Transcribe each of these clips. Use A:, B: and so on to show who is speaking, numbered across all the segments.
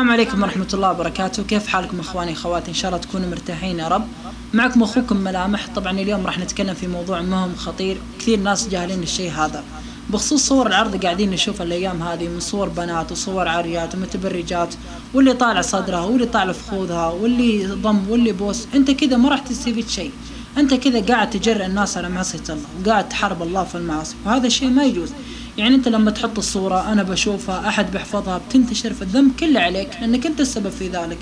A: السلام عليكم ورحمة الله وبركاته. كيف حالكم أخواني اخواتي إن شاء الله تكونوا مرتاحين يا رب. معكم أخوكم ملامح. طبعا اليوم راح نتكلم في موضوع مهم خطير. كثير ناس جاهلين الشيء هذا. بخصوص صور العرض قاعدين نشوف الأيام هذه من صور بنات وصور عاريات ومتبرجات واللي طالع صدرها واللي طالع فخوذها واللي ضم واللي بوس. أنت كذا ما راح تستفيد شيء. أنت كذا قاعد تجرئ الناس على معصية الله وقاعد تحارب الله في المعاصي. وهذا الشيء ما يجوز. يعني انت لما تحط الصورة أنا بشوفها أحد بيحفظها بتنتشر في الذنب كله عليك لأنك أنت السبب في ذلك.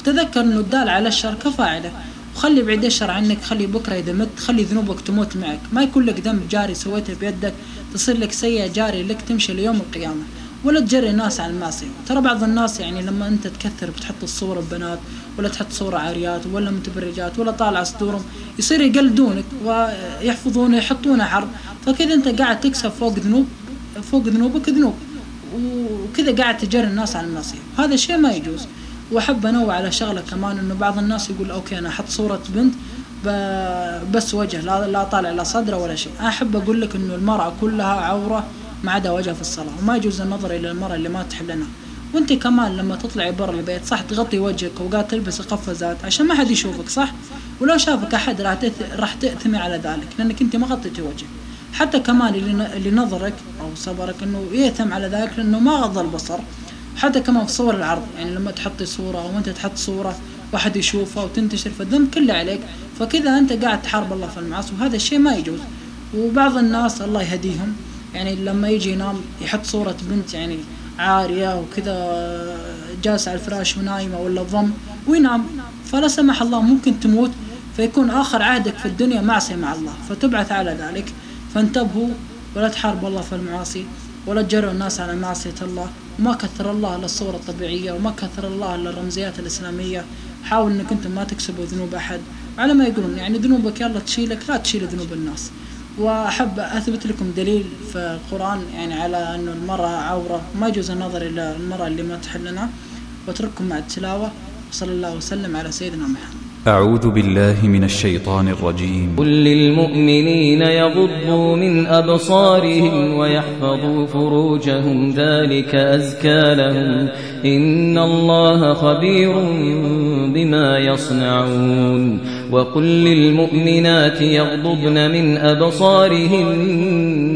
A: وتذكر إنه الدال على الشر كفاعله. وخلي بعيد الشر عنك خلي بكرة إذا مت خلي ذنوبك تموت معك. ما يكون لك ذنب جاري سويته بيدك تصير لك سيئة جاري لك تمشي ليوم القيامة. ولا تجري الناس على المعصية ترى بعض الناس يعني لما أنت تكثر بتحط الصورة ببنات ولا تحط صورة عاريات ولا متبرجات ولا طالع صدورهم يصير يقلدونك ويحفظونه يحطونه عرض فكذا أنت قاعد تكسب فوق ذنوب. فوق ذنوبك ذنوب. وكذا قاعد تجري الناس على المعصية هذا شيء ما يجوز. وأحب انوع على شغلة كمان إنه بعض الناس يقول أوكي أنا أحط صورة بنت بس وجه لا لا طالع لا صدره ولا شيء. أحب أقول لك إنه المرأة كلها عورة ما عدا وجهها في الصلاة. وما يجوز النظر إلى المرأة اللي ما تحلنا وأنت كمان لما تطلعي برا البيت صح تغطي وجهك وقاعد تلبس قفازات عشان ما حد يشوفك صح؟ ولو شافك أحد راح راح تأثمي على ذلك لأنك أنت ما غطيتي وجهك. حتى كمان اللي نظرك أو صبرك إنه يأثم على ذلك لأنه ما غض البصر. حتى كمان في صور العرض يعني لما تحطي صورة أو أنت تحط صورة واحد يشوفها وتنتشر فالذنب كله عليك فكذا أنت قاعد تحارب الله في المعاصي وهذا الشيء ما يجوز. وبعض الناس الله يهديهم يعني لما يجي ينام يحط صورة بنت يعني عارية وكذا جالسة على الفراش ونايمة ولا ضم وينام. فلا سمح الله ممكن تموت فيكون آخر عهدك في الدنيا معصية مع الله فتبعث على ذلك. فانتبهوا ولا تحاربوا الله في المعاصي ولا تجروا الناس على معصية الله. وما كثر الله للصور الطبيعية وما كثر الله للرمزيات الإسلامية. حاول إنك أنت ما تكسبوا ذنوب أحد. على ما يقولون يعني ذنوبك يلا تشيلك لا تشيل ذنوب الناس. وأحب أثبت لكم دليل في القرآن يعني على أنه المرأة عورة. ما يجوز النظر إلى المرأة اللي ما تحلنا. وأترككم مع التلاوة. وصلى الله وسلم على سيدنا محمد.
B: أعوذ بالله من الشيطان الرجيم.
C: قل للمؤمنين يغضوا من أبصارهم ويحفظوا فروجهم ذلك أزكى لهم. إن الله خبير بما يصنعون. وقل للمؤمنات يغضبن من أبصارهن.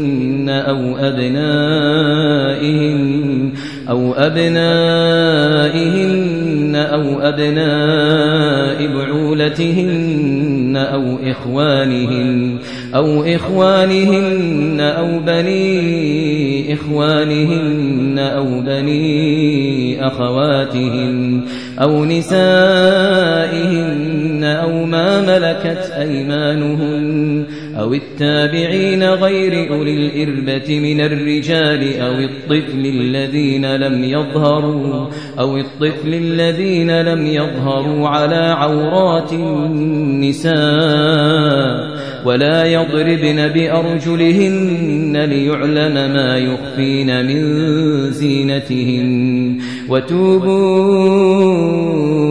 C: أو أبنائهن أو أبنائهن أو أبناء بعولتهن أو إخوانهن أو إخوانهن أو بني إخوانهن أو بني أخواتهن أو نسائهن أو ما ملكت أيمانهن أو التابعين غير أولي الإربة من الرجال أو الطفل الذين لم يظهروا أو الطفل الذين لم يظهروا على عورات النساء ولا يضربن بأرجلهن ليعلم ما يخفين من زينتهن. وتوبوا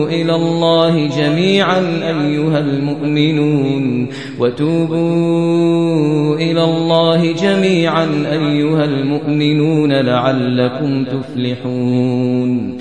C: إلى الله جميعا أيها المؤمنون. وتوبوا إلى الله جميعا أيها المؤمنون لعلكم تفلحون.